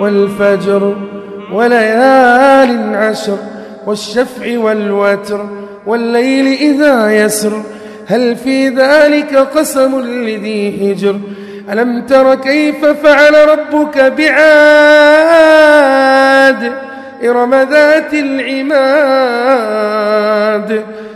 والفجر وليال عشر والشفع والوتر والليل إذا يسر هل في ذلك قسم لذي هجر ألم تر كيف فعل ربك بعاد إرم ذات العماد؟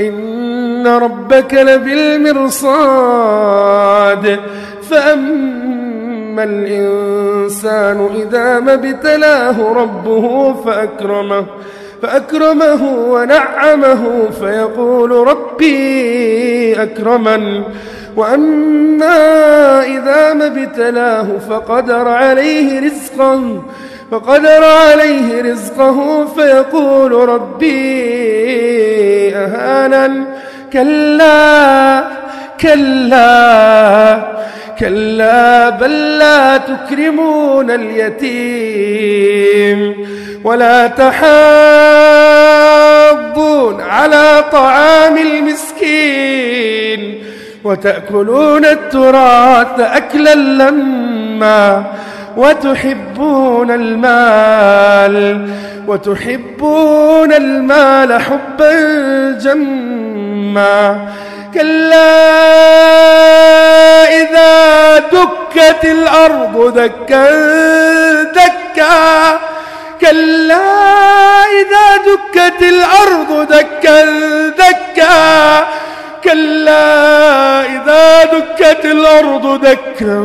إن ربك لبالمرصاد. فأما الإنسان إذا ما ابتلاه ربه فأكرمه فأكرمه ونعمه فيقول ربي أكرمن. وأما إذا ما ابتلاه فقدر عليه رزقه فقدر عليه رزقه فيقول ربي أهانا كلا كلا كلا بل لا تكرمون اليتيم ولا تحاضون على طعام المسكين وتأكلون التراث أكلا لما وتحبون المال. وتحبون المال حبا جما كلا إذا دكت الأرض دكا دكا. كلا إذا دكت الأرض دكا دكا. كلا إذا دكت الأرض دكا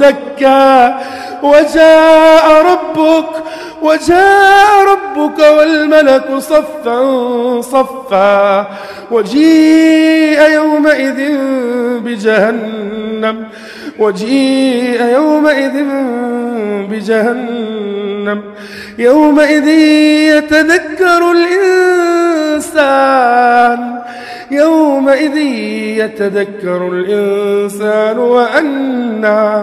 دكا. وجاء ربك وجاء ربك والملك صفا صفا وجيء يومئذ بجهنم وجيء يومئذ بجهنم يومئذ يتذكر الإنسان يومئذ يتذكر الإنسان وأنى